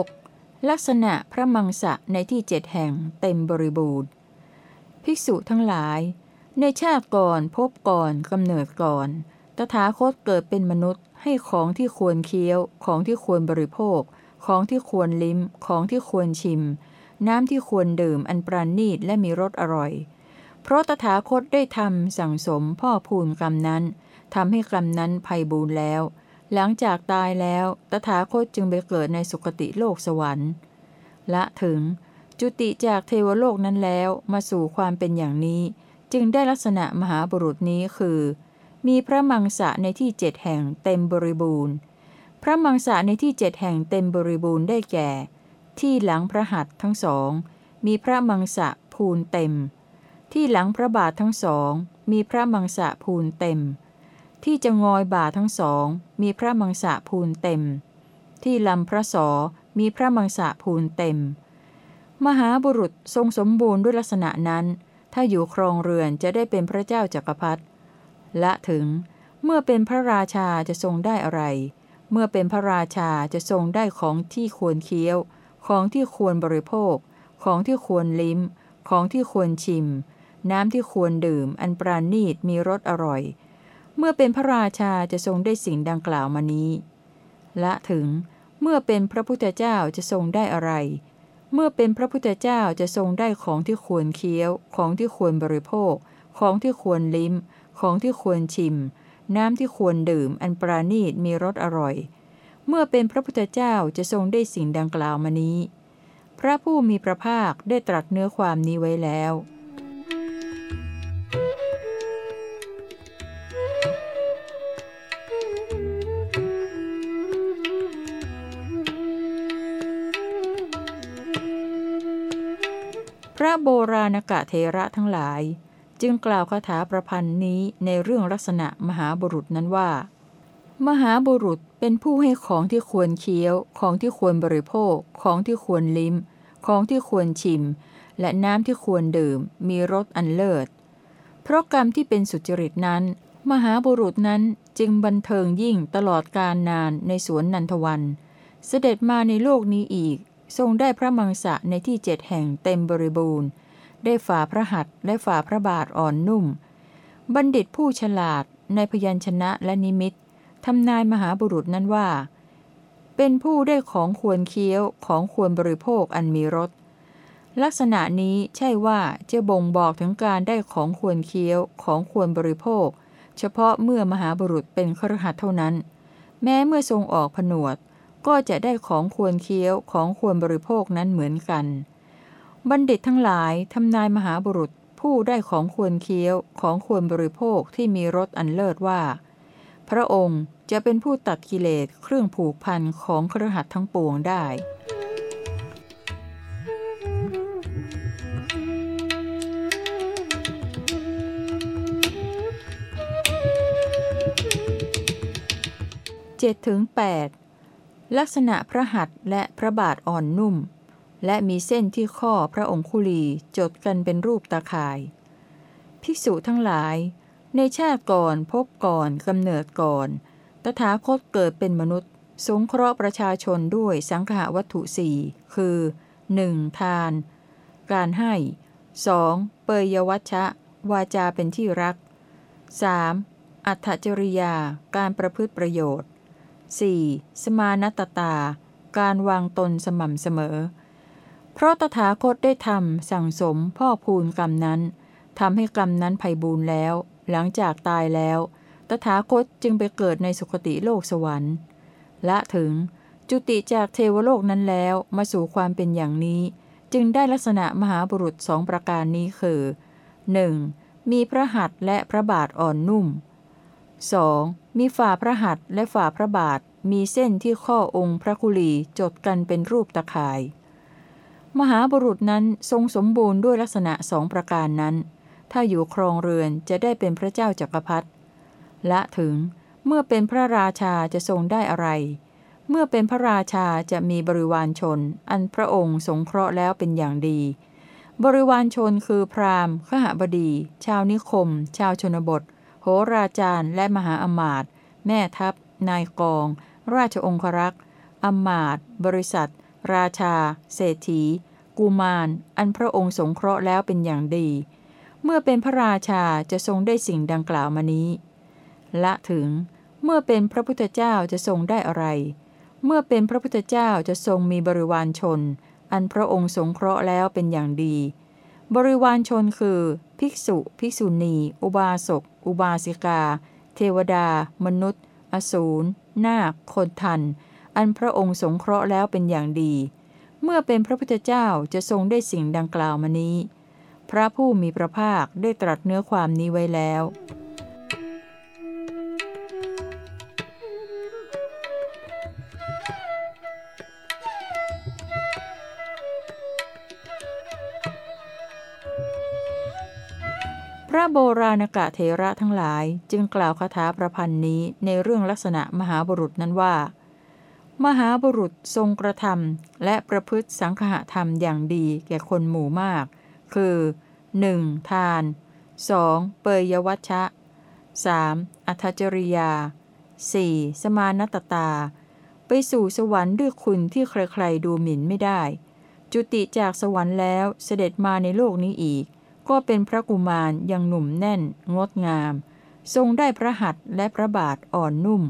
6. ลักษณะพระมังสะในที่เจ็ดแห่งเต็มบริบูรณ์ ภิกษุทั้งหลาย ในชาติก่อนพบก่อนกำเนิดก่อน ตถาคตเกิดเป็นมนุษย์ให้ของที่ควรเคี้ยว ของที่ควรบริโภค ของที่ควรลิ้ม ของที่ควรชิม น้ำที่ควรดื่มอันปราณีตและมีรสอร่อย เพราะตถาคตได้ทำสั่งสมพ่อพูนกรรมนั้นทำให้กรรมนั้นภัยบูรณ์แล้ว หลังจากตายแล้ว ตถาคตจึงไปเกิดในสุคติโลกสวรรค์ ละถึงจุติจากเทวโลกนั้นแล้วมาสู่ความเป็นอย่างนี้ จึงได้ลักษณะมหาบุรุษนี้คือ มีพระมังสะในที่เจ็ดแห่งเต็มบริบูรณ์ พระมังสะในที่เจ็ดแห่งเต็มบริบูรณ์ได้แก่ ที่หลังพระหัตถ์ทั้งสอง มีพระมังสะพูนเต็ม ที่หลังพระบาททั้งสอง มีพระมังสะพูนเต็ม ที่จะงอยบ่าทั้งสอง มีพระมังสะพูนเต็ม ที่ลำพระสอมีพระมังสะพูนเต็ม มหาบุรุษทรงสมบูรณ์ด้วยลักษณะนั้น ถ้าอยู่ครองเรือนจะได้เป็นพระเจ้าจักรพรรดิและถึงเมื่อเป็นพระราชาจะทรงได้อะไร เมื่อเป็นพระราชาจะทรงได้ของที่ควรเคี้ยว ของที่ควรบริโภค ของที่ควรลิ้ม ของที่ควรชิม น้ำที่ควรดื่ม อันปราณีตมีรสอร่อย เมื่อเป็นพระราชาจะทรงได้สิ่งดังกล่าวมานี้ ละถึงเมื่อเป็นพระพุทธเจ้าจะทรงได้อะไร เมื่อเป็นพระพุทธเจ้าจะทรงได้ของที่ควรเคี้ยว ของที่ควรบริโภค ของที่ควรลิ้ม ของที่ควรชิม น้ำที่ควรดื่มอันปราณีตมีรสอร่อย เมื่อเป็นพระพุทธเจ้าจะทรงได้สิ่งดังกล่าวมานี้ พระผู้มีพระภาคได้ตรัสเนื้อความนี้ไว้แล้วพ ระโบราณกะเทระทั้งหลาย จึงกล่าวคาถาประพันธ์นี้ในเรื่องลักษณะมหาบุรุษนั้นว่า มหาบุรุษเป็นผู้ให้ของที่ควรเคี้ยว ของที่ควรบริโภค ของที่ควรลิ้ม ของที่ควรชิม และน้ำที่ควรดื่ม มีรสอันเลิศ เพราะกรรมที่เป็นสุจริตนั้น มหาบุรุษนั้นจึงบันเทิงยิ่งตลอดกาลนานในสวนนันทวัน เสด็จมาในโลกนี้อีก ทรงได้พระมังสะในที่เจ็ดแห่งเต็มบริบูรณ์ ได้ฝ่าพระหัตถ์และฝ่าพระบาทอ่อนนุ่ม บัณฑิตผู้ฉลาดในพยัญชนะและนิมิตทำนายมหาบุรุษนั้นว่า เป็นผู้ได้ของควรเคี้ยวของควรบริโภคอันมีรสลักษณะนี้ใช่ว่าจะบ่งบอกถึงการได้ของควรเคี้ยวของควรบริโภค เฉพาะเมื่อมหาบุรุษเป็นครหัสเท่านั้น แม้เมื่อทรงออกผนวด ก็จะได้ของควรเคี้ยวของควรบริโภคนั้นเหมือนกัน บัณฑิตทั้งหลายทำนายมหาบุรุษผู้ได้ของควรเคี้ยวของควรบริโภคที่มีรสอันเลิศว่า พระองค์จะเป็นผู้ตัดกิเลสเครื่องผูกพันของครหัสทั้งปวงได้7ถึง8 ลักษณะพระหัตถ์และพระบาทอ่อนนุ่ม และมีเส้นที่ข้อพระองคุลีจดกันเป็นรูปตาข่าย ภิกษุทั้งหลาย ในชาติก่อนพบก่อนกำเนิดก่อน ตถาคตเกิดเป็นมนุษย์ สงเคราะห์ประชาชนด้วยสังฆะวัตถุสี่คือ 1. ทาน การให้ 2. เปยวัชชะ วาจาเป็นที่รัก 3. อัตจริยาการประพฤติประโยชน์ 4. สมานตตา การวางตนสม่ำเสมอ เพราะตถาคตได้ทำสั่งสมพ่อพูนกรรมนั้นทำให้กรรมนั้นไพ่บูรณ์แล้ว หลังจากตายแล้ว ตถาคตจึงไปเกิดในสุคติโลกสวรรค์ละถึงจุติจากเทวโลกนั้นแล้วมาสู่ความเป็นอย่างนี้ จึงได้ลักษณะมหาบุรุษสองประการนี้คือ 1. มีพระหัตถ์และพระบาทอ่อนนุ่ม 2. มีฝ่าพระหัตถ์และฝ่าพระบาท มีเส้นที่ข้อองค์พระคุลีจดกันเป็นรูปตะข่าย มหาบุรุษนั้นทรงสมบูรณ์ด้วยลักษณะสองประการนั้น ถ้าอยู่ครองเรือนจะได้เป็นพระเจ้าจักรพรรดิและถึงเมื่อเป็นพระราชาจะทรงได้อะไร เมื่อเป็นพระราชาจะมีบริวารชน อันพระองค์สงเคราะห์แล้วเป็นอย่างดี บริวารชนคือพราหมณ์ ขหบดี ชาวนิคม ชาวชนบท โหราจารย์และมหาอมาตย์แม่ทัพ นายกอง ราชองครักษ์อมาตย์บริษัท ราชา เศรษฐี กุมาร อันพระองค์สงเคราะห์แล้วเป็นอย่างดี เมื่อเป็นพระราชาจะทรงได้สิ่งดังกล่าวมานี้ ละถึง เมื่อเป็นพระพุทธเจ้าจะทรงได้อะไร เมื่อเป็นพระพุทธเจ้าจะทรงมีบริวารชน อันพระองค์สงเคราะห์แล้วเป็นอย่างดี บริวารชนคือ ภิกษุ ภิกษุณี อุบาสก อุบาสิกา เทวดา มนุษย์ อสูร นาค คนทัน อันพระองค์สงเคราะห์แล้วเป็นอย่างดี เมื่อเป็นพระพุทธเจ้าจะทรงได้สิ่งดังกล่าวมานี้ พระผู้มีพระภาคได้ตรัสเนื้อความนี้ไว้แล้ว ระโบราณกะเทระทั้งหลายจึงกล่าวคาถาประพันธ์นี้ในเรื่องลักษณะมหาบุรุษนั้นว่า มหาบุรุษทรงกระทำและประพฤติสังฆะธรรมอย่างดีแก่คนหมู่มาก คือ 1. ทาน 2. เปยยวัชชะ 3. อัธจริยา 4. สมานตตา ไปสู่สวรรค์ด้วยคุณที่ใครๆดูหมิ่นไม่ได้ จุติจากสวรรค์แล้วเสด็จมาในโลกนี้อีก ก็เป็นพระกุมารยังหนุ่มแน่น งดงาม ทรงได้พระหัตถ์และพระบาทอ่อนนุ่ม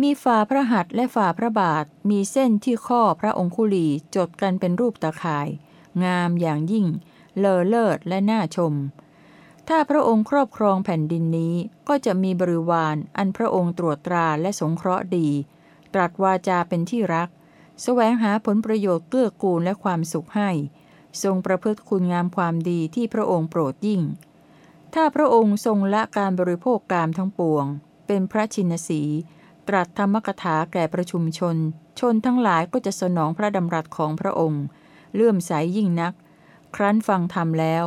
มีฝ่าพระหัตถ์และฝ่าพระบาทมีเส้นที่ข้อพระองคุลีจดกันเป็นรูปตะข่าย งามอย่างยิ่ง เลอเลิศและน่าชม ถ้าพระองค์ครอบครองแผ่นดินนี้ก็จะมีบริวารอันพระองค์ตรวจตราและสงเคราะห์ดี ตรัสวาจาเป็นที่รัก แสวงหาผลประโยชน์เกื้อกูลและความสุขให้ ทรงประพฤติคุณงามความดีที่พระองค์โปรดยิ่ง ถ้าพระองค์ทรงละการบริโภคกามทั้งปวง เป็นพระชินสี ตรัสธรรมกถาแก่ประชุมชน ชนทั้งหลายก็จะสนองพระดำรัสของพระองค์ เลื่อมใสยยิ่งนัก ครั้นฟังธรรมแล้ว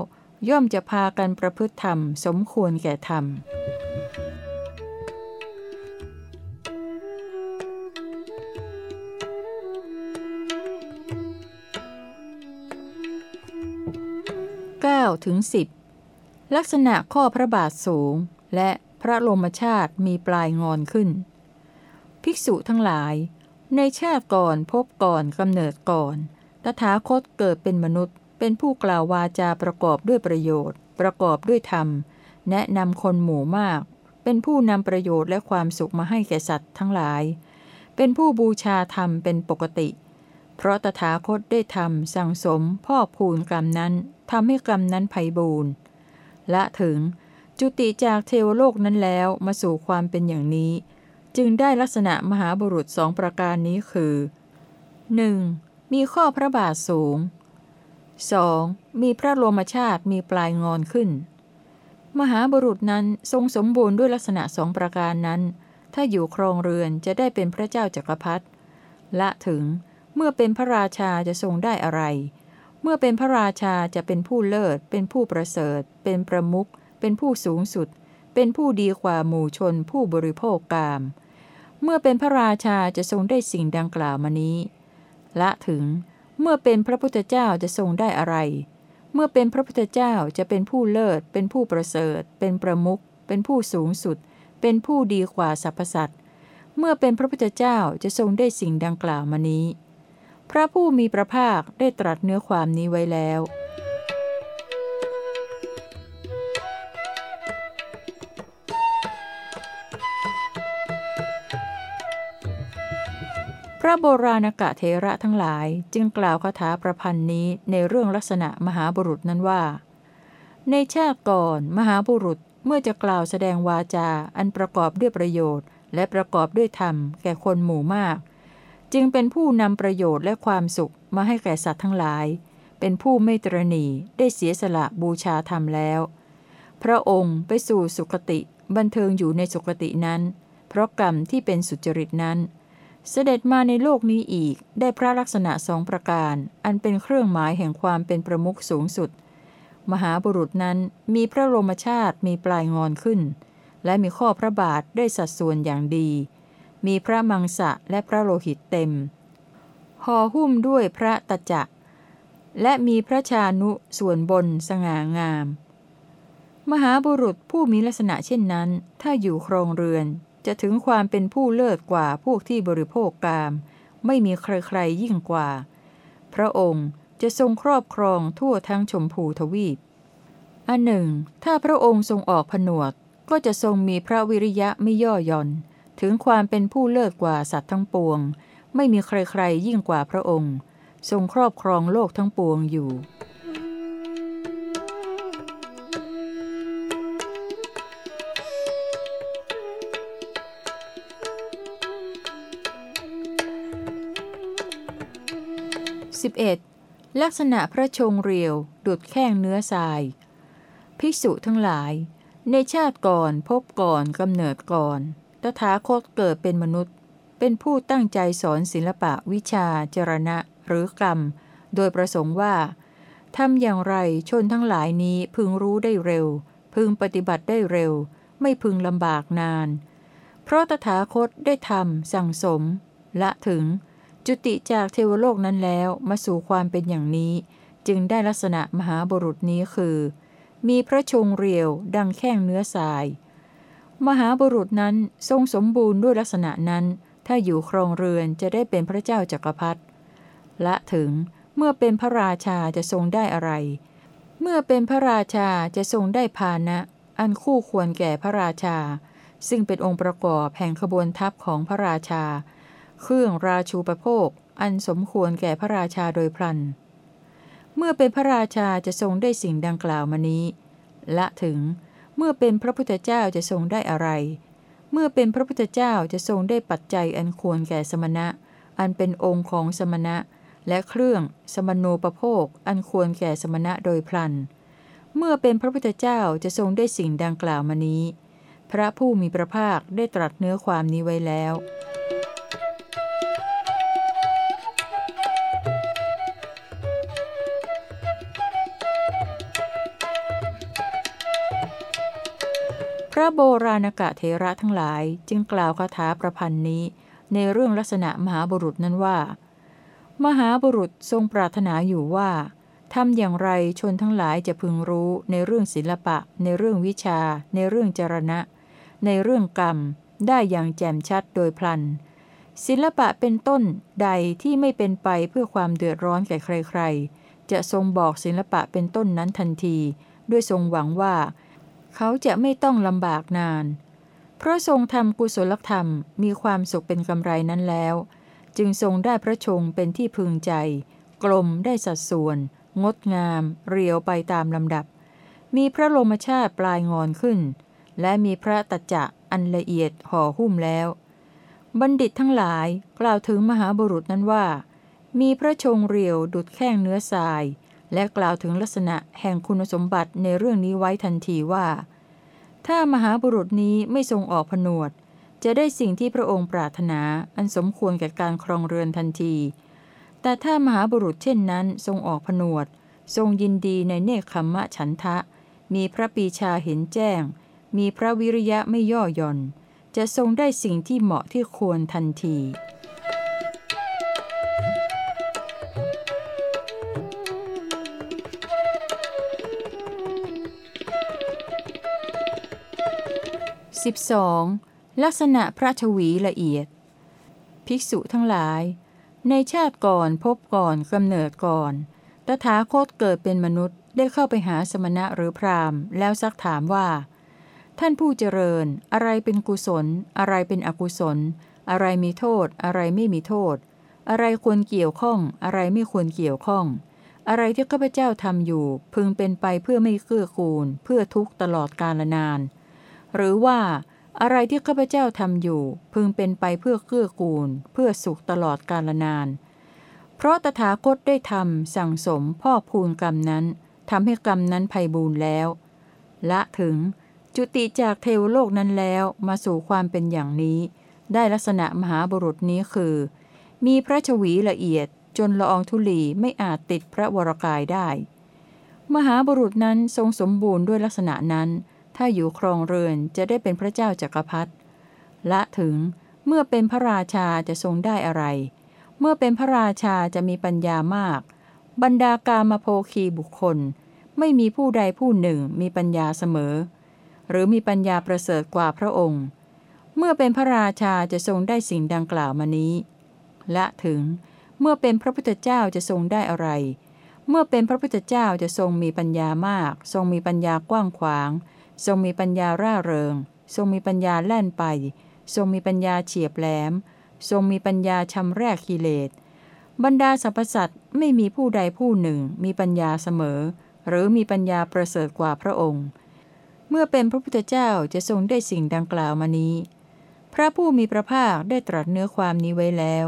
ย่อมจะพากันประพฤติธรรม สมควรแก่ธรรม 9ถึง10 ลักษณะข้อพระบาทสูง และพระลมชาติมีปลายงอนขึ้น ภิกษุทั้งหลาย ในชาติก่อนพบก่อนกำเนิดก่อน ตถาคตเกิดเป็นมนุษย์ เป็นผู้กล่าววาจาประกอบด้วยประโยชน์ ประกอบด้วยธรรม แนะนำคนหมู่มาก เป็นผู้นำประโยชน์และความสุขมาให้แก่สัตว์ทั้งหลาย เป็นผู้บูชาธรรมเป็นปกติ เพราะตถาคตได้ทำสั่งสมพ่อพูนกรรมนั้น ทำให้กรรมนั้นไพ่บูรณ์และถึงจุติจากเทวโลกนั้นแล้วมาสู่ความเป็นอย่างนี้ จึงได้ลักษณะมหาบุรุษสองประการนี้คือ 1. มีข้อพระบาทสูง 2. มีพระโลมชาติมีปลายงอนขึ้น มหาบุรุษนั้นทรงสมบูรณ์ด้วยลักษณะสองประการนั้น ถ้าอยู่ครองเรือนจะได้เป็นพระเจ้าจักรพรรดิและถึงเมื่อเป็นพระราชาจะทรงได้อะไร เมื่อเป็นพระราชาจะเป็นผู้เลิศ เป็นผู้ประเสริฐ เป็นประมุขเป็นผู้สูงสุด เป็นผู้ดีกว่าหมู่ชนผู้บริโภคกาม เมื่อเป็นพระราชาจะทรงได้สิ่งดังกล่าวมานี้ ละถึง เมื่อเป็นพระพุทธเจ้าจะทรงได้อะไร เมื่อเป็นพระพุทธเจ้าจะเป็นผู้เลิศ เป็นผู้ประเสริฐ เป็นประมุขเป็นผู้สูงสุด เป็นผู้ดีกว่าสรรพสัตว์ เมื่อเป็นพระพุทธเจ้าจะทรงได้สิ่งดังกล่าวมานี้ พระผู้มีพระภาคได้ตรัสเนื้อความนี้ไว้แล้ว พระโบราณกะเทระทั้งหลายจึงกล่าวคาถาประพันธ์นี้ในเรื่องลักษณะมหาบุรุษนั้นว่า ในชาติก่อนมหาบุรุษเมื่อจะกล่าวแสดงวาจาอันประกอบด้วยประโยชน์ และประกอบด้วยธรรมแก่คนหมู่มาก จึงเป็นผู้นำประโยชน์และความสุขมาให้แก่สัตว์ทั้งหลาย เป็นผู้ไม่ตรณีได้เสียสละบูชาธรรมแล้ว พระองค์ไปสู่สุคติ บันเทิงอยู่ในสุคตินั้น เพราะกรรมที่เป็นสุจริตนั้น เสด็จมาในโลกนี้อีกได้พระลักษณะสองประการ อันเป็นเครื่องหมายแห่งความเป็นประมุขสูงสุด มหาบุรุษนั้นมีพระโลมชาติมีปลายงอนขึ้น และมีข้อพระบาทได้สัดส่วนอย่างดี มีพระมังสะและพระโลหิตเต็ม ห่อหุ้มด้วยพระตะจะ และมีพระชานุส่วนบนสง่างาม มหาบุรุษผู้มีลักษณะเช่นนั้น ถ้าอยู่ครองเรือนจะถึงความเป็นผู้เลิศกว่าพวกที่บริโภคกาม ไม่มีใครๆยิ่งกว่า พระองค์จะทรงครอบครองทั่วทั้งชมพูทวีป อันหนึ่ง ถ้าพระองค์ทรงออกผนวดก็จะทรงมีพระวิริยะไม่ย่อหย่อน ถึงความเป็นผู้เลิศกว่าสัตว์ทั้งปวง ไม่มีใครๆยิ่งกว่าพระองค์ ทรงครอบครองโลกทั้งปวงอยู่ 11. ลักษณะพระชงเรียวดุดแข้งเนื้อทราย ภิกษุทั้งหลาย ในชาติก่อนพบก่อนกำเนิดก่อน ตถาคตเกิดเป็นมนุษย์ เป็นผู้ตั้งใจสอนศิลปะวิชา จรณะ หรือกรรม โดยประสงค์ว่าทำอย่างไรชนทั้งหลายนี้พึงรู้ได้เร็ว พึงปฏิบัติได้เร็ว ไม่พึงลำบากนาน เพราะตถาคตได้ทำสั่งสม ละถึง จุติจากเทวโลกนั้นแล้วมาสู่ความเป็นอย่างนี้ จึงได้ลักษณะมหาบุรุษนี้คือ มีพระชงเรียวดังแข้งเนื้อทราย มหาบุรุษนั้นทรงสมบูรณ์ด้วยลักษณะนั้น ถ้าอยู่ครองเรือนจะได้เป็นพระเจ้าจักรพรรดิและถึงเมื่อเป็นพระราชาจะทรงได้อะไร เมื่อเป็นพระราชาจะทรงได้พานะ อันคู่ควรแก่พระราชา ซึ่งเป็นองค์ประกอบแห่งขบวนทัพของพระราชา เครื่องราชูปโภค อันสมควรแก่พระราชาโดยพลัน เมื่อเป็นพระราชาจะทรงได้สิ่งดังกล่าวมานี้ และถึง เมื่อเป็นพระพุทธเจ้าจะทรงได้อะไร เมื่อเป็นพระพุทธเจ้าจะทรงได้ปัจจัยอันควรแก่สมณะ อันเป็นองค์ของสมณะ และเครื่องสมโนปโภค อันควรแก่สมณะโดยพลัน เมื่อเป็นพระพุทธเจ้าจะทรงได้สิ่งดังกล่าวมานี้ พระผู้มีพระภาคได้ตรัสเนื้อความนี้ไว้แล้ว ระโบราณกะเทระทั้งหลายจึงกล่าวคาถาประพันธ์นี้ในเรื่องลักษณะมหาบุรุษนั้นว่า มหาบุรุษทรงปรารถนาอยู่ว่าทำอย่างไรชนทั้งหลายจะพึงรู้ในเรื่องศิลปะ ในเรื่องวิชา ในเรื่องจรณะ ในเรื่องกรรม ได้อย่างแจ่มชัดโดยพลัน ศิลปะเป็นต้นใดที่ไม่เป็นไปเพื่อความเดือดร้อนแก่ใคร ๆ จะทรงบอกศิลปะเป็นต้นนั้นทันที ด้วยทรงหวังว่า เขาจะไม่ต้องลำบากนาน เพราะทรงทำกุศลธรรมมีความสุขเป็นกำไรนั้นแล้ว จึงทรงได้พระชงเป็นที่พึงใจ กลมได้สัดส่วน งดงาม เรียวไปตามลำดับ มีพระลมชาติปลายงอนขึ้น และมีพระตัจจะอันละเอียดห่อหุ้มแล้ว บัณฑิตทั้งหลายกล่าวถึงมหาบุรุษนั้นว่า มีพระชงเรียวดุดแข้งเนื้อทราย และกล่าวถึงลักษณะแห่งคุณสมบัติในเรื่องนี้ไว้ทันทีว่า ถ้ามหาบุรุษนี้ไม่ทรงออกผนวด จะได้สิ่งที่พระองค์ปรารถนาอันสมควรแก่การครองเรือนทันที แต่ถ้ามหาบุรุษเช่นนั้นทรงออกผนวด ทรงยินดีในเนคขมมะฉันทะ มีพระปีชาเห็นแจ้ง มีพระวิริยะไม่ย่อหย่อน จะทรงได้สิ่งที่เหมาะที่ควรทันที 12. ลักษณะพระชวีละเอียด ภิกษุทั้งหลาย ในชาติก่อนพบก่อนกำเนิดก่อน ตถาคตเกิดเป็นมนุษย์ได้เข้าไปหาสมณะหรือพราหมณ์ แล้วซักถามว่า ท่านผู้เจริญ อะไรเป็นกุศล อะไรเป็นอกุศล อะไรมีโทษ อะไรไม่มีโทษ อะไรควรเกี่ยวข้อง อะไรไม่ควรเกี่ยวข้อง อะไรที่ข้าพเจ้าทำอยู่ พึงเป็นไปเพื่อไม่เกื้อกูล เพื่อทุกตลอดกาลนาน หรือว่าอะไรที่ข้าพเจ้าทำอยู่ พึงเป็นไปเพื่อเกื้อกูล เพื่อสุขตลอดกาลนาน เพราะตถาคตได้ทำสั่งสมพ่อพูนกรรมนั้นทำให้กรรมนั้นภัยบูรแล้ว ละถึงจุติจากเทวโลกนั้นแล้วมาสู่ความเป็นอย่างนี้ ได้ลักษณะมหาบุรุษนี้คือ มีพระชวีละเอียดจนละอองธุลีไม่อาจติดพระวรกายได้ มหาบุรุษนั้นทรงสมบูรณ์ด้วยลักษณะนั้น ถ้าอยู่ครองเรือนจะได้เป็นพระเจ้าจักรพรรดิละถึงเมื่อเป็นพระราชาจะทรงได้อะไร เมื่อเป็นพระราชาจะมีปัญญามาก บรรดากามโพคีบุคคล ไม่มีผู้ใดผู้หนึ่งมีปัญญาเสมอ หรือมีปัญญาประเสริฐกว่าพระองค์ เมื่อเป็นพระราชาจะทรงได้สิ่งดังกล่าวมานี้ละถึงเมื่อเป็นพระพุทธเจ้าจะทรงได้อะไร เมื่อเป็นพระพุทธเจ้าจะทรงมีปัญญามาก ทรงมีปัญญากว้างขวาง ทรงมีปัญญาร่าเริง ทรงมีปัญญาแล่นไป ทรงมีปัญญาเฉียบแหลม ทรงมีปัญญาชำแรกกิเลส บรรดาสรรพสัตว์ไม่มีผู้ใดผู้หนึ่งมีปัญญาเสมอ หรือมีปัญญาประเสริฐกว่าพระองค์ เมื่อเป็นพระพุทธเจ้าจะทรงได้สิ่งดังกล่าวมานี้ พระผู้มีพระภาคได้ตรัสเนื้อความนี้ไว้แล้ว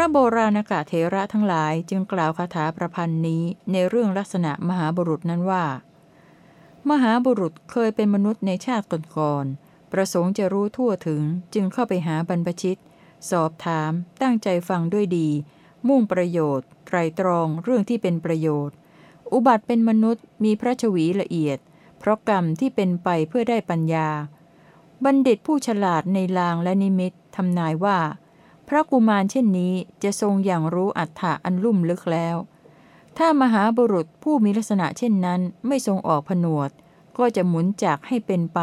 ระโบราณกาเทระทั้งหลายจึงกล่าวคาถาประพันธ์นี้ในเรื่องลักษณะมหาบุรุษนั้นว่า มหาบุรุษเคยเป็นมนุษย์ในชาติก่อนๆประสงค์จะรู้ทั่วถึงจึงเข้าไปหาบรรพชิต สอบถาม ตั้งใจฟังด้วยดี มุ่งประโยชน์ ไตรตรองเรื่องที่เป็นประโยชน์ อุบัติเป็นมนุษย์มีพระชวีละเอียด เพราะกรรมที่เป็นไปเพื่อได้ปัญญา บัณฑิตผู้ฉลาดในลางและนิมิตทำนายว่า พระกุมารเช่นนี้จะทรงอย่างรู้อัฏฐะอันลุ่มลึกแล้ว ถ้ามหาบุรุษผู้มีลักษณะเช่นนั้นไม่ทรงออกผนวด ก็จะหมุนจากให้เป็นไป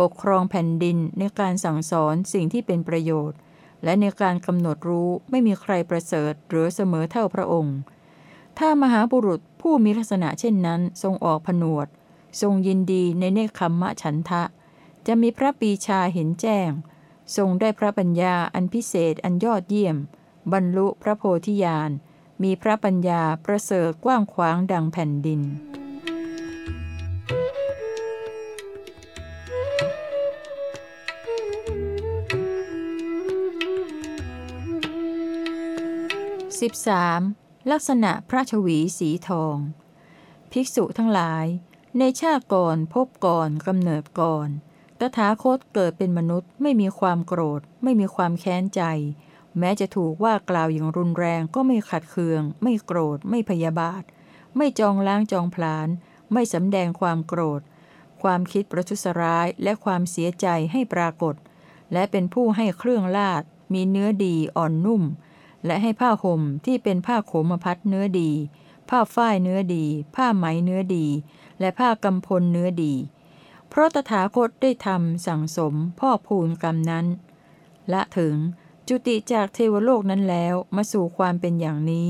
ปกครองแผ่นดินในการสั่งสอนสิ่งที่เป็นประโยชน์ และในการกำหนดรู้ไม่มีใครประเสริฐหรือเสมอเท่าพระองค์ ถ้ามหาบุรุษผู้มีลักษณะเช่นนั้นทรงออกผนวด ทรงยินดีในเนคขมมะฉันทะ จะมีพระปีชาเห็นแจ้ง ทรงได้พระปัญญาอันพิเศษอันยอดเยี่ยม บรรลุพระโพธิญาณ มีพระปัญญาประเสริฐกว้างขวางดังแผ่นดิน 13. ลักษณะพระชวีสีทอง ภิกษุทั้งหลาย ในชาติก่อนพบก่อนกำเนิดก่อน ตถาคตเกิดเป็นมนุษย์ไม่มีความโกรธ ไม่มีความแค้นใจ แม้จะถูกว่ากล่าวอย่างรุนแรงก็ไม่ขัดเคือง ไม่โกรธ ไม่พยาบาท ไม่จองล้างจองพลานไม่สำแดงความโกรธ ความคิดประทุษร้ายและความเสียใจให้ปรากฏ และเป็นผู้ให้เครื่องลาด มีเนื้อดีอ่อนนุ่ม และให้ผ้าห่มที่เป็นผ้าโขมพัดเนื้อดี ผ้าฝ้ายเนื้อดี ผ้าไหมเนื้อดี และผ้ากำพลเนื้อดี เพราะตถาคตได้ทำสั่งสมพ่อพูนกรรมนั้น ละถึงจุติจากเทวโลกนั้นแล้วมาสู่ความเป็นอย่างนี้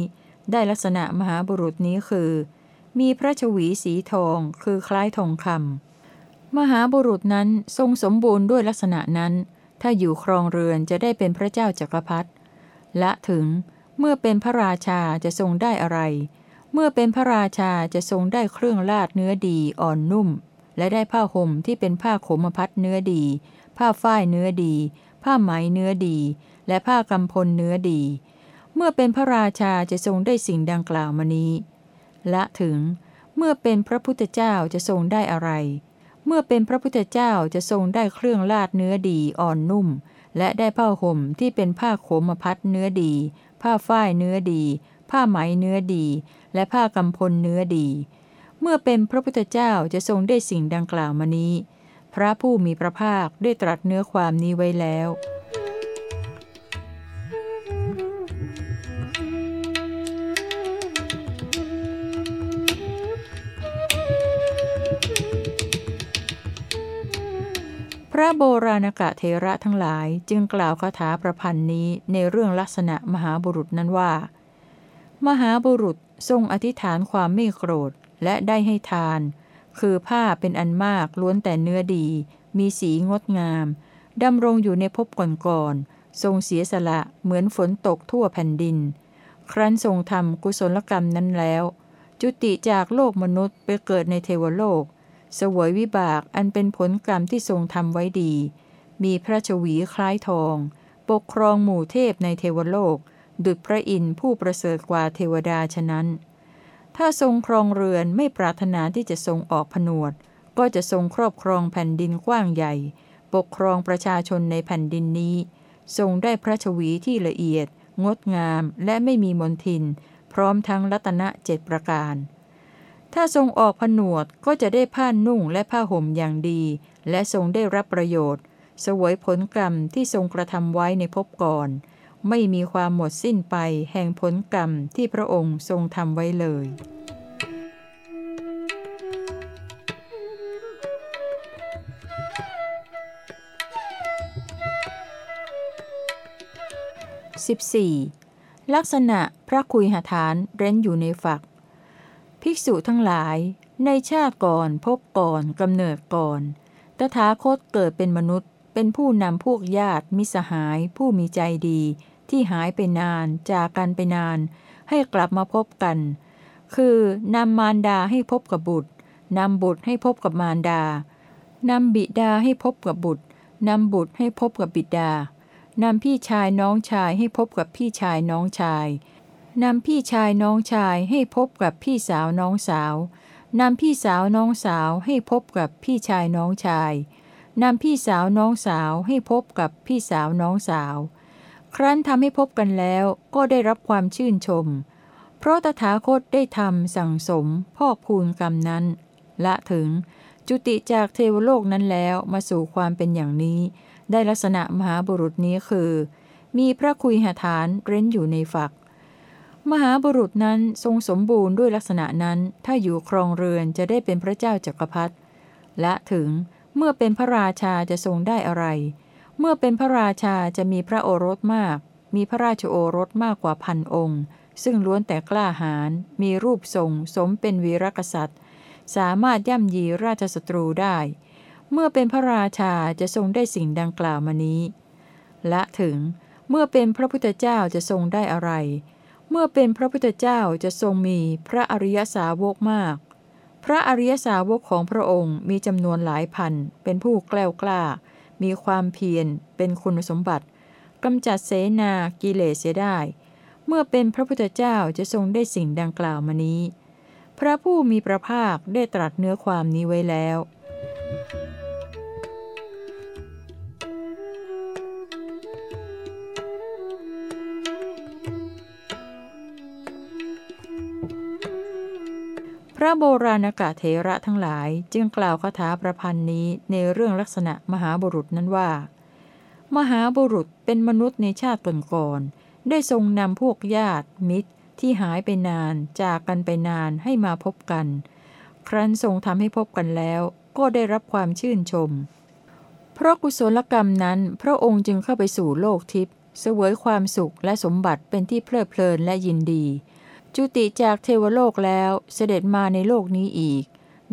ได้ลักษณะมหาบุรุษนี้คือ มีพระชวีสีทองคือคล้ายทองคำมหาบุรุษนั้นทรงสมบูรณ์ด้วยลักษณะนั้น ถ้าอยู่ครองเรือนจะได้เป็นพระเจ้าจักรพรรดิละถึงเมื่อเป็นพระราชาจะทรงได้อะไร เมื่อเป็นพระราชาจะทรงได้เครื่องลาดเนื้อดีอ่อนนุ่ม และได้ผ้าห่มที่เป็นผ้าขมพัดเนื้อดี ผ้าฝ้ายเนื้อดี ผ้าไหมเนื้อดี และผ้ากำพลเนื้อดี เมื่อเป็นพระราชาจะทรงได้สิ่งดังกล่าวมานี้ ละถึง เมื่อเป็นพระพุทธเจ้าจะทรงได้อะไร เมื่อเป็นพระพุทธเจ้าจะทรงได้เครื่องลาดเนื้อดีอ่อนนุ่ม และได้ผ้าห่มที่เป็นผ้าโขมพัดเนื้อดี ผ้าฝ้ายเนื้อดี ผ้าไหมเนื้อดี และผ้ากำพลเนื้อดี เมื่อเป็นพระพุทธเจ้าจะทรงได้สิ่งดังกล่าวมานี้ พระผู้มีพระภาคได้ตรัสเนื้อความนี้ไว้แล้ว พระโบราณกะเทระทั้งหลายจึงกล่าวคาถาประพันธ์นี้ในเรื่องลักษณะมหาบุรุษนั้นว่า มหาบุรุษทรงอธิษฐานความไม่โกรธ และได้ให้ทาน คือผ้าเป็นอันมากล้วนแต่เนื้อดี มีสีงดงามดำรงอยู่ในภพก่อนๆทรงเสียสละเหมือนฝนตกทั่วแผ่นดิน ครั้นทรงทำกุศลกรรมนั้นแล้ว จุติจากโลกมนุษย์ไปเกิดในเทวโลก สวยวิบากอันเป็นผลกรรมที่ทรงทำไว้ดี มีพระชวีคล้ายทอง ปกครองหมู่เทพในเทวโลก ดุจพระอินทร์ผู้ประเสริฐกว่าเทวดาฉะนั้น ถ้าทรงครองเรือนไม่ปรารถนาที่จะทรงออกผนวด ก็จะทรงครอบครองแผ่นดินกว้างใหญ่ ปกครองประชาชนในแผ่นดินนี้ ทรงได้พระชวีที่ละเอียด งดงามและไม่มีมนทิน พร้อมทั้งรัตนะเจ็ดประการ ถ้าทรงออกผนวดก็จะได้ผ้านุ่งและผ้าห่มอย่างดี และทรงได้รับประโยชน์ สวยผลกรรมที่ทรงกระทำไว้ในภพก่อน ไม่มีความหมดสิ้นไปแห่งผลกรรมที่พระองค์ทรงทำไว้เลย 14. ลักษณะพระคุยหฐานเร้นอยู่ในฝัก ภิกษุทั้งหลาย ในชาติก่อนพบก่อนกำเนิดก่อน ตถาคตเกิดเป็นมนุษย์ เป็นผู้นำพวกญาติมิสหายผู้มีใจดี ที่หายไปนานจากกันไปนาน ให้กลับมาพบกัน คือนำมารดาให้พบกับบุตรนำบุตรให้พบกับมารดานำบิดาให้พบกับบุตรนำบุตรให้พบกับบิดานำพี่ชายน้องชายให้พบกับพี่ชายน้องชายนำพี่ชายน้องชายให้พบกับพี่สาวน้องสาวนำพี่สาวน้องสาวให้พบกับพี่ชายน้องชายนำพี่สาวน้องสาวให้พบกับพี่สาวน้องสาว ครั้นทำให้พบกันแล้วก็ได้รับความชื่นชม เพราะตถาคตได้ทำสั่งสมพอกพูนกรรมนั้น ละถึงจุติจากเทวโลกนั้นแล้วมาสู่ความเป็นอย่างนี้ ได้ลักษณะมหาบุรุษนี้คือ มีพระคุยหฐานเร้นอยู่ในฝัก มหาบุรุษนั้นทรงสมบูรณ์ด้วยลักษณะนั้น ถ้าอยู่ครองเรือนจะได้เป็นพระเจ้าจักรพรรดิและถึงเมื่อเป็นพระราชาจะทรงได้อะไร เมื่อเป็นพระราชาจะมีพระโอรสมาก มีพระราชโอรสมากกว่าพันองค์ ซึ่งล้วนแต่กล้าหาญ มีรูปทรง สมเป็นวีรกษัตริย์ สามารถย่ำยีราชสตรูได้ เมื่อเป็นพระราชาจะทรงได้สิ่งดังกล่าวมานี้ และถึง เมื่อเป็นพระพุทธเจ้าจะทรงได้อะไร เมื่อเป็นพระพุทธเจ้าจะทรงมีพระอริยสาวกมาก พระอริยสาวกของพระองค์มีจำนวนหลายพัน เป็นผู้แกล้วกล้า มีความเพียรเป็นคุณสมบัติกำจัดเสนากิเลสเสียได้ เมื่อเป็นพระพุทธเจ้าจะทรงได้สิ่งดังกล่าวมานี้ พระผู้มีพระภาคได้ตรัสเนื้อความนี้ไว้แล้วพ ระโบราณกาเทระทั้งหลายจึงกล่าวคาถาประพันธ์นี้ในเรื่องลักษณะมหาบุรุษนั้นว่า มหาบุรุษเป็นมนุษย์ในชาติก่อนๆได้ทรงนำพวกญาติมิตรที่หายไปนานจากกันไปนานให้มาพบกัน ครั้นทรงทำให้พบกันแล้ว ก็ได้รับความชื่นชม เพราะกุศลกรรมนั้นพระองค์จึงเข้าไปสู่โลกทิพย์เสวยความสุขและสมบัติเป็นที่เพลิดเพลินและยินดี จุติจากเทวโลกแล้วเสด็จมาในโลกนี้อีก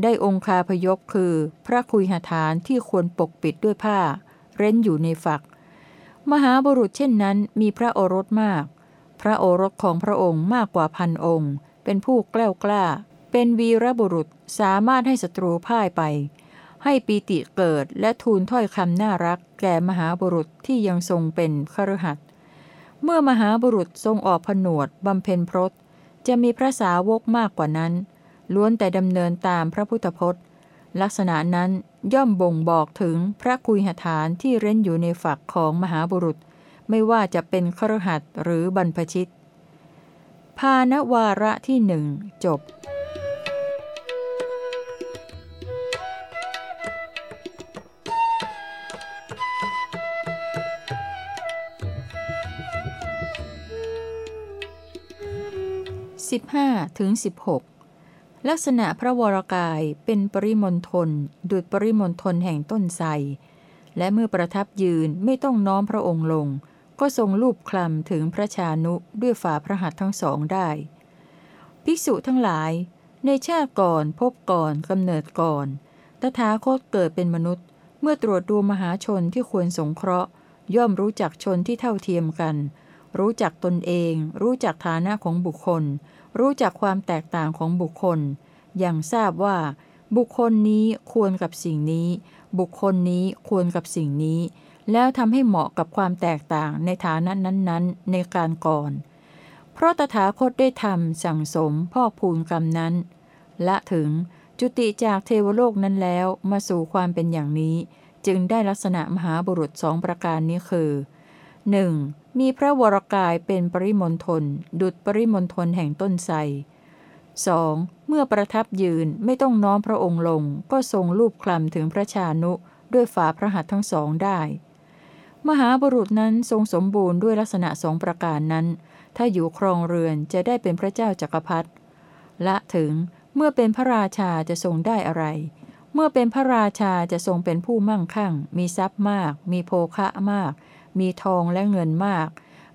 ได้องคาพยพคือ พระคุยหฐานที่ควรปกปิดด้วยผ้า เร้นอยู่ในฝัก มหาบุรุษเช่นนั้นมีพระโอรสมาก พระโอรสของพระองค์มากกว่าพันองค์ เป็นผู้แกล้ากล้า เป็นวีรบุรุษสามารถให้ศัตรูพ่ายไป ให้ปีติเกิดและทูลถ้อยคำน่ารัก แก่มหาบุรุษที่ยังทรงเป็นครหัสเมื่อมหาบุรุษทรงออกผนวดบำเพ็ญพรต จะมีพระสาวกมากกว่านั้น ล้วนแต่ดำเนินตามพระพุทธพจน์ ลักษณะนั้นย่อมบ่งบอกถึงพระคุยหฐานที่เร้นอยู่ในฝักของมหาบุรุษ ไม่ว่าจะเป็นครหัสหรือบรรพชิต ภาณวาระที่หนึ่งจบ 15ถึง16 ลักษณะพระวรกายเป็นปริมณฑลดุดปริมณฑลแห่งต้นไทรและเมื่อประทับยืนไม่ต้องน้อมพระองค์ลง ก็ทรงรูปคลำถึงพระชานุด้วยฝ่าพระหัตถ์ทั้งสองได้ ภิกษุทั้งหลาย ในชาติก่อนพบก่อนกำเนิดก่อน ตถาคตเกิดเป็นมนุษย์ เมื่อตรวจดูมหาชนที่ควรสงเคราะห์ ย่อมรู้จักชนที่เท่าเทียมกัน รู้จักตนเอง รู้จักฐานะของบุคคล รู้จักความแตกต่างของบุคคล อย่างทราบว่า บุคคลนี้ควรกับสิ่งนี้ บุคคลนี้ควรกับสิ่งนี้ แล้วทำให้เหมาะกับความแตกต่างในฐานะนั้น ๆ ในการก่อน เพราะตถาคตได้ทำสั่งสมพ่อพูนกรรมนั้น ละถึงจุติจากเทวโลกนั้นแล้วมาสู่ความเป็นอย่างนี้ จึงได้ลักษณะมหาบุรุษสองประการนี้คือ 1. มีพระวรกายเป็นปริมณฑลดุดปริมณฑลแห่งต้นไทรสองเมื่อประทับยืนไม่ต้องน้อมพระองค์ลง ก็ทรงรูปคลำถึงพระชานุด้วยฝ่าพระหัตถ์ทั้งสองได้ มหาบุรุษนั้นทรงสมบูรณ์ด้วยลักษณะสองประการนั้น ถ้าอยู่ครองเรือนจะได้เป็นพระเจ้าจักรพรรดิละถึงเมื่อเป็นพระราชาจะทรงได้อะไร เมื่อเป็นพระราชาจะทรงเป็นผู้มั่งคั่ง มีทรัพย์มาก มีโภคะมาก มีทองและเงินมาก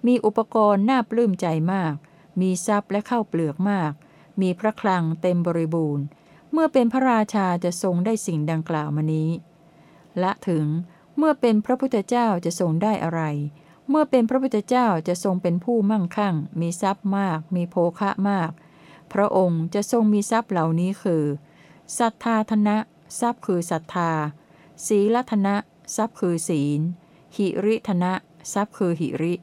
มีอุปกรณ์น่าปลื้มใจมาก มีทรัพย์และข้าวเปลือกมาก มีพระคลังเต็มบริบูรณ์ เมื่อเป็นพระราชาจะทรงได้สิ่งดังกล่าวมานี้ละถึงเมื่อเป็นพระพุทธเจ้าจะทรงได้อะไร เมื่อเป็นพระพุทธเจ้าจะทรงเป็นผู้มั่งคั่ง มีทรัพย์มาก มีโภคะมาก พระองค์จะทรงมีทรัพย์เหล่านี้คือศรัทธาธนะ ทรัพย์คือศรัทธา ศีลธนะ ทรัพย์คือศีล หิริธนะ ทรัพย์คือหิริ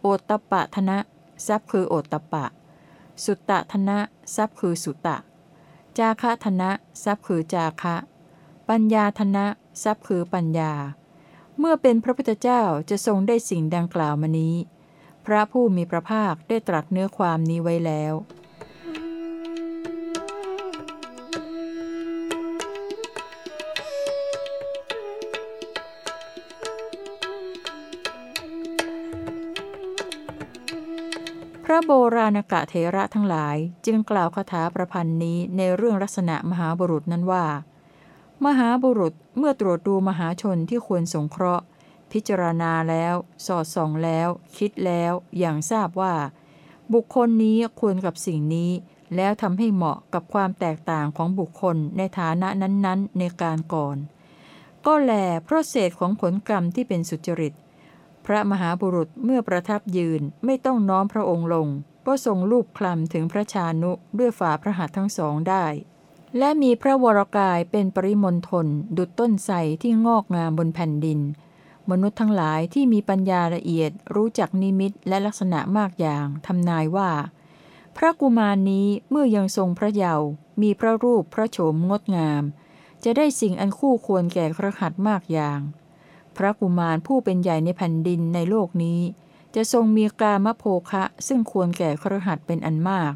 โอตตะปะธนะ ทรัพย์คือโอตตะปะ สุตตะธนะ ทรัพย์คือสุตตะ จาคะธนะ ทรัพย์คือจาคะ ปัญญาธนะ ทรัพย์คือปัญญา เมื่อเป็นพระพุทธเจ้าจะทรงได้สิ่งดังกล่าวมานี้ พระผู้มีพระภาคได้ตรัสเนื้อความนี้ไว้แล้ว ระโบราณกะเทระทั้งหลายจึงกล่าวคาถาประพันธ์นี้ในเรื่องลักษณะมหาบุรุษนั้นว่า มหาบุรุษเมื่อตรวจดูมหาชนที่ควรสงเคราะห์ พิจารณาแล้ว สอดส่องแล้ว คิดแล้ว อย่างทราบว่า บุคคลนี้ควรกับสิ่งนี้ แล้วทำให้เหมาะกับความแตกต่างของบุคคลในฐานะนั้น ๆ ในการก่อน ก็แลเพราะเศษของผลกรรมที่เป็นสุจริต พระมหาบุรุษเมื่อประทับยืนไม่ต้องน้อมพระองค์ลง ก็ทรงรูปคลำถึงพระชานุด้วยฝ่าพระหัตถ์ทั้งสองได้ และมีพระวรกายเป็นปริมณฑลดุจต้นไทรที่งอกงามบนแผ่นดิน มนุษย์ทั้งหลายที่มีปัญญาละเอียดรู้จักนิมิตและลักษณะมากอย่างทำนายว่า พระกุมารนี้เมื่อยังทรงพระเยาว์มีพระรูปพระโฉมงดงาม จะได้สิ่งอันคู่ควรแก่ครหัสมากอย่าง พระกุมารผู้เป็นใหญ่ในแผ่นดินในโลกนี้ จะทรงมีกามโภคะซึ่งควรแก่ครหัสเป็นอันมาก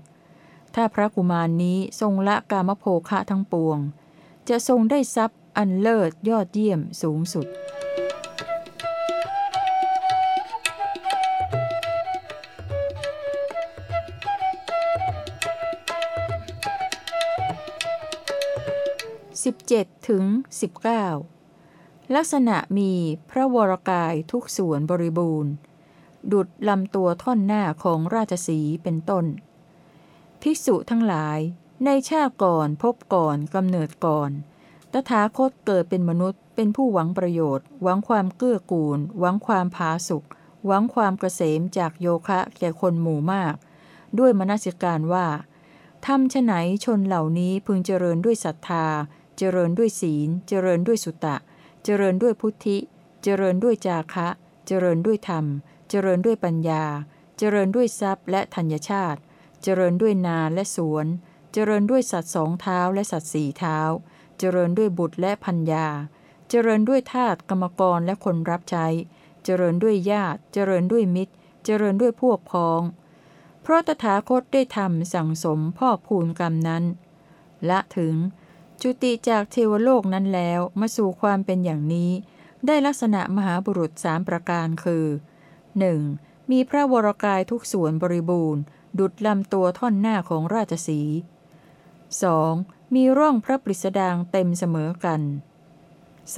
ถ้าพระกุมารนี้ทรงละกามโภคะทั้งปวง จะทรงได้ทรัพย์อันเลิศยอดเยี่ยมสูงสุด 17ถึง19 ลักษณะมีพระวรกายทุกส่วนบริบูรณ์ ดุดลำตัวท่อนหน้าของราชสีเป็นต้น ภิกษุทั้งหลาย ในชาติก่อนพบก่อนกำเนิดก่อน ตถาคตเกิดเป็นมนุษย์ เป็นผู้หวังประโยชน์ หวังความเกื้อกูล หวังความผาสุกหวังความเกษมจากโยคะแก่คนหมู่มาก ด้วยมนสิการว่าทำฉไหนชนเหล่านี้พึงเจริญด้วยศรัทธา เจริญด้วยศีล เจริญด้วยสุตะเจริญด้วยพุทธิ เจริญด้วยจาคะ เจริญด้วยธรรม เจริญด้วยปัญญา เจริญด้วยทรัพย์และธัญชาติ เจริญด้วยนาและสวน เจริญด้วยสัตว์สองเท้าและสัตว์สี่เท้า เจริญด้วยบุตรและพัญญา เจริญด้วยทาสกรรมกรและคนรับใช้ เจริญด้วยญาติ เจริญด้วยมิตร เจริญด้วยพวกพ้อง เพราะตถาคตได้ทำสั่งสมพ่อพูนกรรมนั้น ละถึง จุติจากเทวโลกนั้นแล้วมาสู่ความเป็นอย่างนี้ ได้ลักษณะมหาบุรุษสามประการคือ 1. มีพระวรกายทุกส่วนบริบูรณ์ ดุดลำตัวท่อนหน้าของราชสี 2. มีร่องพระปริสดางเต็มเสมอกัน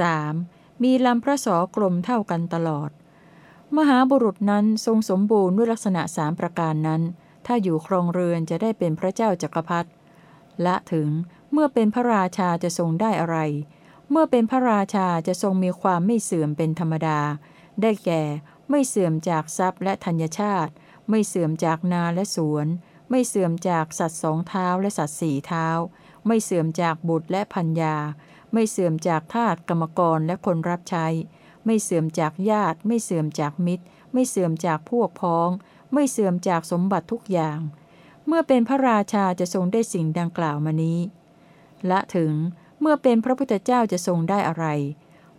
3. มีลำพระสอกลมเท่ากันตลอด มหาบุรุษนั้นทรงสมบูรณ์ด้วยลักษณะสามประการนั้น ถ้าอยู่ครองเรือนจะได้เป็นพระเจ้าจักรพรรดิละถึง เมื่อเป็นพระราชาจะทรงได้อะไร เมื่อเป็นพระราชาจะทรงมีความไม่เสื่อมเป็นธรรมดา ได้แก่ ไม่เสื่อมจากทรัพย์และธัญชาติ ไม่เสื่อมจากนาและสวน ไม่เสื่อมจากสัตว์สองเท้าและสัตว์สี่เท้า ไม่เสื่อมจากบุตรและพัญญา ไม่เสื่อมจากทาสกรรมกรและคนรับใช้ ไม่เสื่อมจากญาติ ไม่เสื่อมจากมิตร ไม่เสื่อมจากพวกพ้อง ไม่เสื่อมจากสมบัติทุกอย่าง เมื่อเป็นพระราชาจะทรงได้สิ่งดังกล่าวมานี้ ละถึงเมื่อเป็นพระพุทธเจ้าจะทรงได้อะไร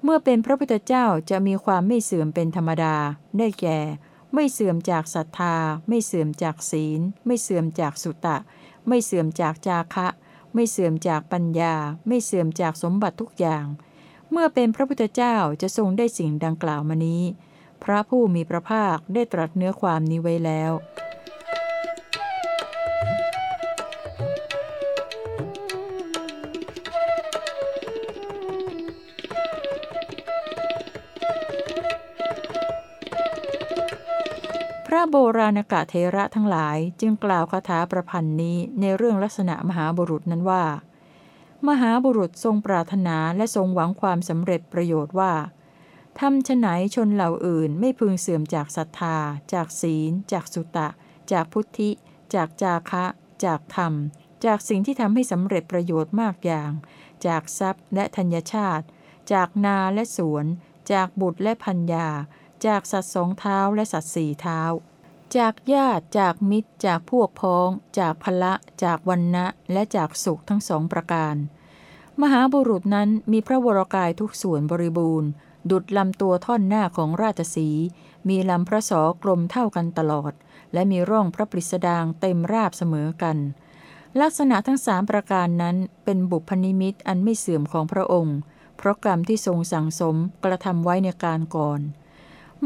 เมื่อเป็นพระพุทธเจ้าจะมีความไม่เสื่อมเป็นธรรมดา ได้แก่ ไม่เสื่อมจากศรัทธา ไม่เสื่อมจากศีล ไม่เสื่อมจากสุตะ ไม่เสื่อมจากจาคะ ไม่เสื่อมจากปัญญา ไม่เสื่อมจากสมบัติทุกอย่าง เมื่อเป็นพระพุทธเจ้าจะทรงได้สิ่งดังกล่าวมานี้พพระผู้มีพระภาคได้ตรัสเนื้อความนี้ไว้แล้ว โบราณกะเทระทั้งหลายจึงกล่าวคาถาประพันธ์นี้ในเรื่องลักษณะมหาบุรุษนั้นว่า มหาบุรุษทรงปรารถนาและทรงหวังความสำเร็จประโยชน์ว่าทำฉไหนชนเหล่าอื่นไม่พึงเสื่อมจากศรัทธา จากศีล จากสุตะ จากพุทธิ จากจาคะ จากธรรม จากสิ่งที่ทำให้สำเร็จประโยชน์มากอย่าง จากทรัพย์และธัญชาติ จากนาและสวน จากบุตรและพัญญาจากสัตว์สองเท้าและสัตว์สี่เท้า จากญาติจากมิตร จากพวกพ้อง จากพละ จากวันนะและจากสุขทั้งสองประการ มหาบุรุษนั้นมีพระวรกายทุกส่วนบริบูรณ์ ดุดลำตัวท่อนหน้าของราชสี มีลำพระสอกลมเท่ากันตลอด และมีร่องพระปริสดางเต็มราบเสมอกัน ลักษณะทั้งสามประการนั้นเป็นบุพนิมิตอันไม่เสื่อมของพระองค์ เพราะกรรมที่ทรงสั่งสมกระทำไว้ในการก่อน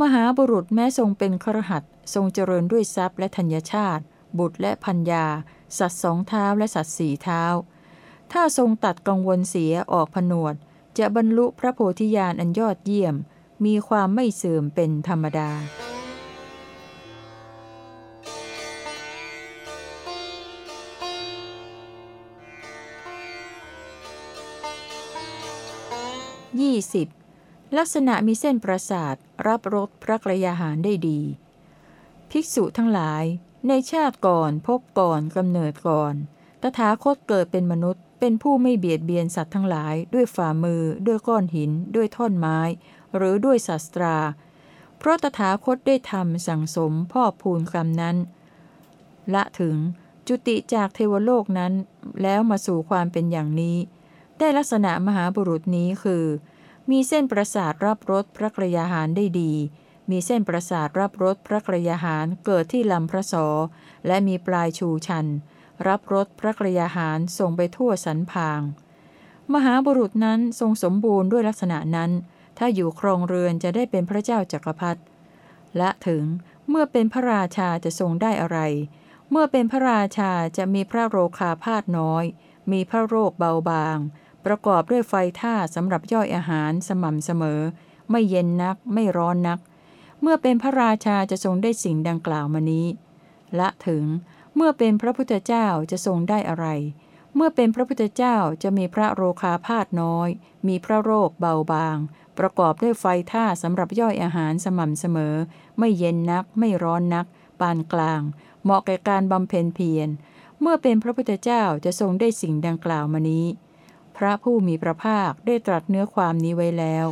มหาบุรุษแม้ทรงเป็นครหัส ทรงเจริญด้วยทรัพย์และธัญชาติ บุตรและพัญญา สัตว์สองเท้าและสัตว์สี่เท้า ถ้าทรงตัดกังวลเสียออกผนวด จะบรรลุพระโพธิญาณอันยอดเยี่ยม มีความไม่เสื่อมเป็นธรรมดา 20. ลักษณะมีเส้นประสาท รับรสพระกระยาหารได้ดี ภิกษุทั้งหลาย ในชาติก่อนพบก่อนกำเนิดก่อน ตถาคตเกิดเป็นมนุษย์ เป็นผู้ไม่เบียดเบียนสัตว์ทั้งหลาย ด้วยฝ่ามือ ด้วยก้อนหิน ด้วยท่อนไม้ หรือด้วยศัตรา เพราะตถาคตได้ทำสั่งสมพ่อพูนกรรมนั้น ละถึงจุติจากเทวโลกนั้น แล้วมาสู่ความเป็นอย่างนี้ ได้ลักษณะมหาบุรุษนี้คือ มีเส้นประสาทรับรสพระกรยาหารได้ดี มีเส้นประสาทรับรสพระกรยาหารเกิดที่ลำพระสอ และมีปลายชูชัน รับรสพระกรยาหารส่งไปทั่วสันพาง มหาบุรุษนั้นทรงสมบูรณ์ด้วยลักษณะนั้น ถ้าอยู่ครองเรือนจะได้เป็นพระเจ้าจักรพรรดิและถึงเมื่อเป็นพระราชาจะทรงได้อะไร เมื่อเป็นพระราชาจะมีพระโรคาพาดน้อย มีพระโรคเบาบาง ประกอบด้วยไฟท่าสำหรับย่อยอาหารสม่ำเสมอ ไม่เย็นนักไม่ร้อนนัก เมื่อเป็นพระราชาจะทรงได้สิ่งดังกล่าวมานี้ ละถึงเมื่อเป็นพระพุทธเจ้าจะทรงได้อะไร เมื่อเป็นพระพุทธเจ้าจะมีพระโรคาพาดน้อย มีพระโรคเบาบาง ประกอบด้วยไฟท่าสำหรับย่อยอาหารสม่ำเสมอ ไม่เย็นนัก ไม่ร้อนนัก ปานกลาง เหมาะแก่การบำเพ็ญเพียร เมื่อเป็นพระพุทธเจ้าจะทรงได้สิ่งดังกล่าวมานี้ พระผู้มีพระภาคได้ตรัสเนื้อความนี้ไว้แล้ว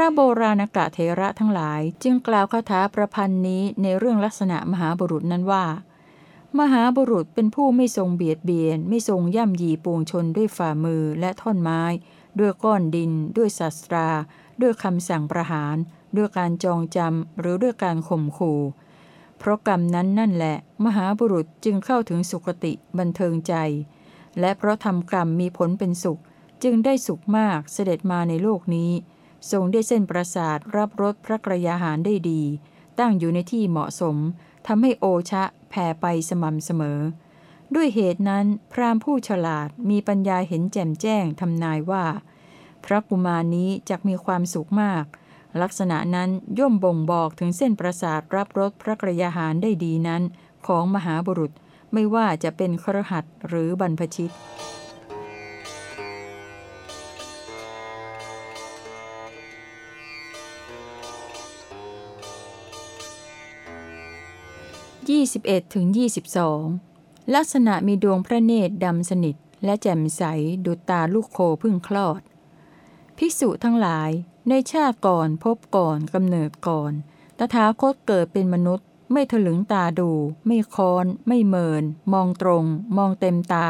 ระโบราณกะเทระทั้งหลายจึงกล่าวคาถาประพันธ์นี้ในเรื่องลักษณะมหาบุรุษนั้นว่า มหาบุรุษเป็นผู้ไม่ทรงเบียดเบียน ไม่ทรงย่ำยีปวงชนด้วยฝ่ามือและท่อนไม้ ด้วยก้อนดิน ด้วยศัตรา ด้วยคำสั่งประหาร ด้วยการจองจำหรือด้วยการข่มขู่เพราะกรรมนั้นนั่นแหละ มหาบุรุษจึงเข้าถึงสุคติบันเทิงใจ และเพราะทำกรรมมีผลเป็นสุข จึงได้สุขมากเสด็จมาในโลกนี้ ทรงได้เส้นประสาทรับรสพระกระยาหารได้ดี ตั้งอยู่ในที่เหมาะสมทำให้โอชะแผ่ไปสม่ำเสมอ ด้วยเหตุนั้นพราหมณ์ผู้ฉลาดมีปัญญาเห็นแจ่มแจ้งทำนายว่า พระกุมารนี้จะมีความสุขมาก ลักษณะนั้นย่อมบ่งบอกถึงเส้นประสาทรับรสพระกระยาหารได้ดีนั้น ของมหาบุรุษไม่ว่าจะเป็นครหัสหรือบรรพชิต 21ถึง22ลักษณะมีดวงพระเนตรดำสนิท และแจ่มใสดุจตาลูกโคพึ่งคลอด ภิกษุทั้งหลาย ในชาติก่อนพบก่อนกำเนิดก่อน ตถาคตเกิดเป็นมนุษย์ ไม่ถลึงตาดู ไม่ค้อน ไม่เมิน มองตรง มองเต็มตา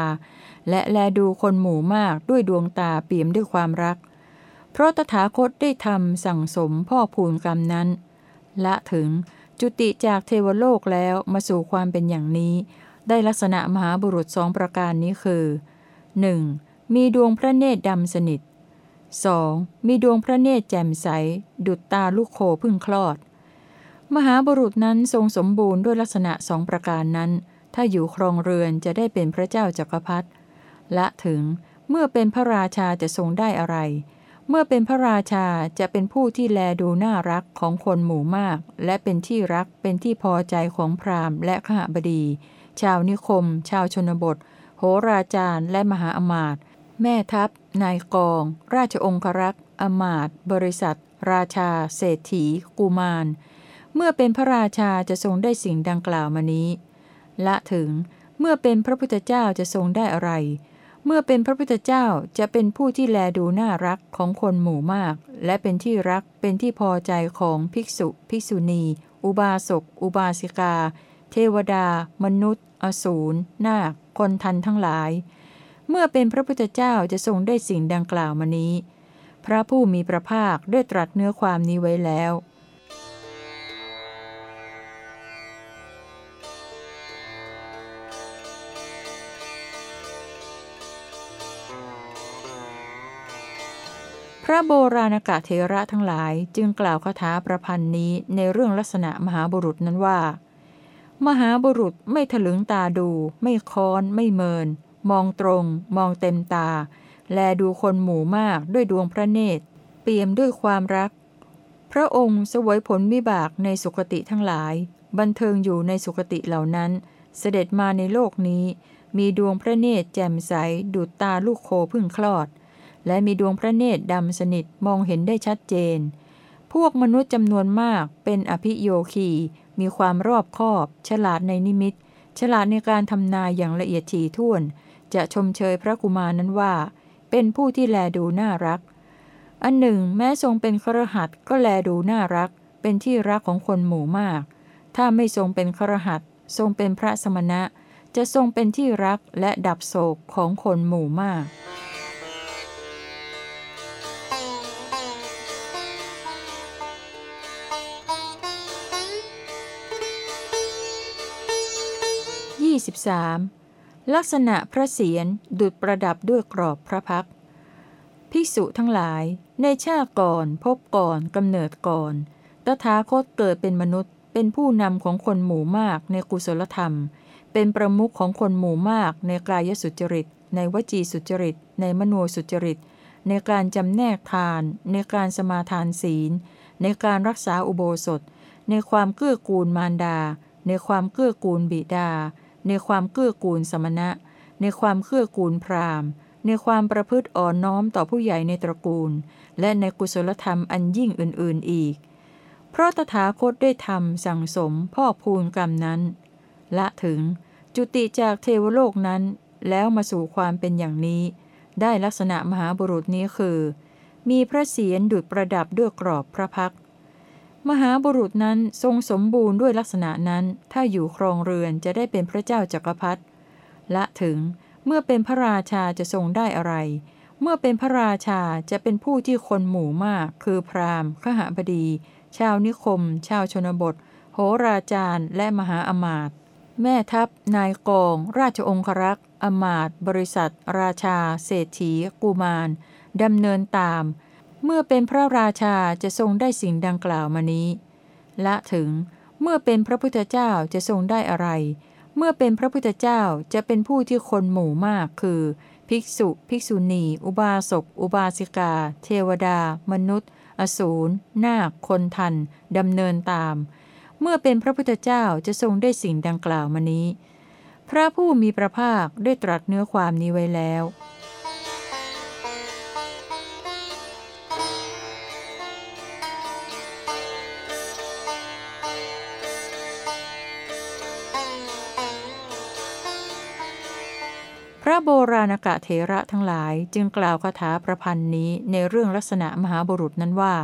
และแลดูคนหมู่มากด้วยดวงตาเปี่ยมด้วยความรัก เพราะตถาคตได้ทำสั่งสมพ่อพูนกรรมนั้น ละถึง จุติจากเทวโลกแล้วมาสู่ความเป็นอย่างนี้ ได้ลักษณะมหาบุรุษสองประการนี้คือ 1. มีดวงพระเนตรดำสนิท 2. มีดวงพระเนตรแจ่มใส ดุจตาลูกโคพึ่งคลอด มหาบุรุษนั้นทรงสมบูรณ์ด้วยลักษณะสองประการนั้น ถ้าอยู่ครองเรือนจะได้เป็นพระเจ้าจักรพรรดิและถึงเมื่อเป็นพระราชาจะทรงได้อะไร เมื่อเป็นพระราชาจะเป็นผู้ที่แลดูน่ารักของคนหมู่มาก และเป็นที่รักเป็นที่พอใจของพราหมณ์และขหบดี ชาวนิคม ชาวชนบท โหราจารย์และมหาอมาตย์แม่ทัพ นายกอง ราชองครักษ์อมาตย์บริษัท ราชา เศรษฐี กุมาร เมื่อเป็นพระราชาจะทรงได้สิ่งดังกล่าวมานี้ ละถึงเมื่อเป็นพระพุทธเจ้าจะทรงได้อะไร เมื่อเป็นพระพุทธเจ้าจะเป็นผู้ที่แลดูน่ารักของคนหมู่มาก และเป็นที่รักเป็นที่พอใจของภิกษุ ภิกษุณี อุบาสก อุบาสิกา เทวดา มนุษย์ อสูรนาคคนทันทั้งหลาย เมื่อเป็นพระพุทธเจ้าจะทรงได้สิ่งดังกล่าวมานี้ พระผู้มีพระภาคได้ตรัสเนื้อความนี้ไว้แล้ว ระโบราณกะเทระทั้งหลายจึงกล่าวคาถาประพันธ์นี้ในเรื่องลักษณะมหาบุรุษนั้นว่า มหาบุรุษไม่ถลึงตาดู ไม่ค้อน ไม่เมิน มองตรง มองเต็มตา แลดูคนหมู่มากด้วยดวงพระเนตร เปี่ยมด้วยความรัก พระองค์สวยผลวิบากในสุคติทั้งหลาย บันเทิงอยู่ในสุคติเหล่านั้น เสด็จมาในโลกนี้ มีดวงพระเนตรแจ่มใสดุจตาลูกโคพึ่งคลอด และมีดวงพระเนตรดำสนิทมองเห็นได้ชัดเจน พวกมนุษย์จำนวนมากเป็นอภิโยคี มีความรอบคอบ ฉลาดในนิมิต ฉลาดในการทำนายอย่างละเอียดถี่ถ้วน จะชมเชยพระกุมารนั้นว่า เป็นผู้ที่แลดูน่ารัก อันหนึ่ง แม้ทรงเป็นครหัสก็แลดูน่ารัก เป็นที่รักของคนหมู่มาก ถ้าไม่ทรงเป็นครหัสทรงเป็นพระสมณะ จะทรงเป็นที่รักและดับโศกของคนหมู่มาก 23. ลักษณะพระเศียรดุดประดับด้วยกรอบพระพัก ภิกษุทั้งหลาย ในชาติก่อนพบก่อนกำเนิดก่อน ตถาคตเกิดเป็นมนุษย์ เป็นผู้นำของคนหมู่มากในกุศลธรรม เป็นประมุขของคนหมู่มากในกายสุจริต ในวจีสุจริต ในมโนสุจริต ในการจำแนกทาน ในการสมาทานศีล ในการรักษาอุโบสถ ในความเกื้อกูลมารดาในความเกื้อกูลบิดา ในความเกื้อกูลสมณะ ในความเกื้อกูลพราหมณ์ ในความประพฤติอ่อนน้อมต่อผู้ใหญ่ในตระกูล และในกุศลธรรมอันยิ่งอื่น ๆอีก เพราะตถาคตได้ทำสั่งสมพ่อพูนกรรมนั้น ละถึงจุติจากเทวโลกนั้นแล้วมาสู่ความเป็นอย่างนี้ ได้ลักษณะมหาบุรุษนี้คือ มีพระเศียรดุจประดับด้วยกรอบพระพักตร์ มหาบุรุษนั้นทรงสมบูรณ์ด้วยลักษณะนั้น ถ้าอยู่ครองเรือนจะได้เป็นพระเจ้าจักรพรรดิและถึงเมื่อเป็นพระราชาจะทรงได้อะไร เมื่อเป็นพระราชาจะเป็นผู้ที่คนหมู่มาก คือพราหมณ์ ขหบดี ชาวนิคม ชาวชนบท โหราจารย์ และมหาอมาตย์แม่ทัพ นายกอง ราชองครักษ์อมาตย์บริษัท ราชา เศรษฐี กุมารดำเนินตาม เมื่อเป็นพระราชาจะทรงได้สิ่งดังกล่าวมานี้ ละถึง เมื่อเป็นพระพุทธเจ้าจะทรงได้อะไร เมื่อเป็นพระพุทธเจ้าจะเป็นผู้ที่คนหมู่มากคือ ภิกษุ ภิกษุณี อุบาสก อุบาสิกา เทวดา มนุษย์ อสูรนาค คนทันดำเนินตาม เมื่อเป็นพระพุทธเจ้าจะทรงได้สิ่งดังกล่าวมานี้ พระผู้มีพระภาคได้ตรัสเนื้อความนี้ไว้แล้ว ระโบราณกะเถระทั้งหลายจึงกล่าวคาถาประพันธ์นี้ในเรื่องลักษณะมหาบุรุษนั้นว่า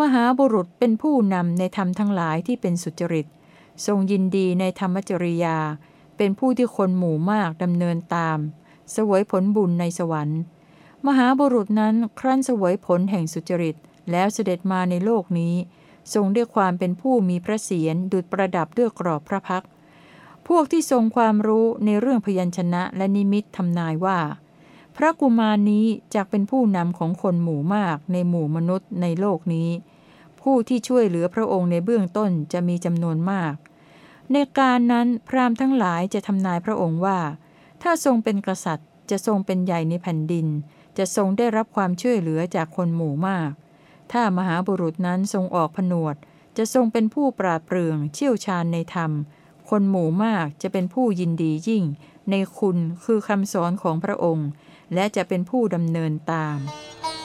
มหาบุรุษเป็นผู้นำในธรรมทั้งหลายที่เป็นสุจริต ทรงยินดีในธรรมจริยา เป็นผู้ที่คนหมู่มากดำเนินตาม สวยผลบุญในสวรรค์ มหาบุรุษนั้นครั้นสวยผลแห่งสุจริต แล้วเสด็จมาในโลกนี้ ทรงด้วยความเป็นผู้มีพระเศียรดุจประดับด้วยกรอบพระพักตร พวกที่ทรงความรู้ในเรื่องพยัญชนะและนิมิตทำนายว่า พระกุมารนี้จะเป็นผู้นำของคนหมู่มากในหมู่มนุษย์ในโลกนี้ ผู้ที่ช่วยเหลือพระองค์ในเบื้องต้นจะมีจำนวนมาก ในการนั้นพราหมณ์ทั้งหลายจะทำนายพระองค์ว่า ถ้าทรงเป็นกษัตริย์ จะทรงเป็นใหญ่ในแผ่นดิน จะทรงได้รับความช่วยเหลือจากคนหมู่มาก ถ้ามหาบุรุษนั้นทรงออกผนวด จะทรงเป็นผู้ปราดเปรื่องเชี่ยวชาญในธรรม คนหมู่มากจะเป็นผู้ยินดียิ่ง ในคุณคือคำสอนของพระองค์ และจะเป็นผู้ดำเนินตาม「